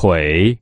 腿。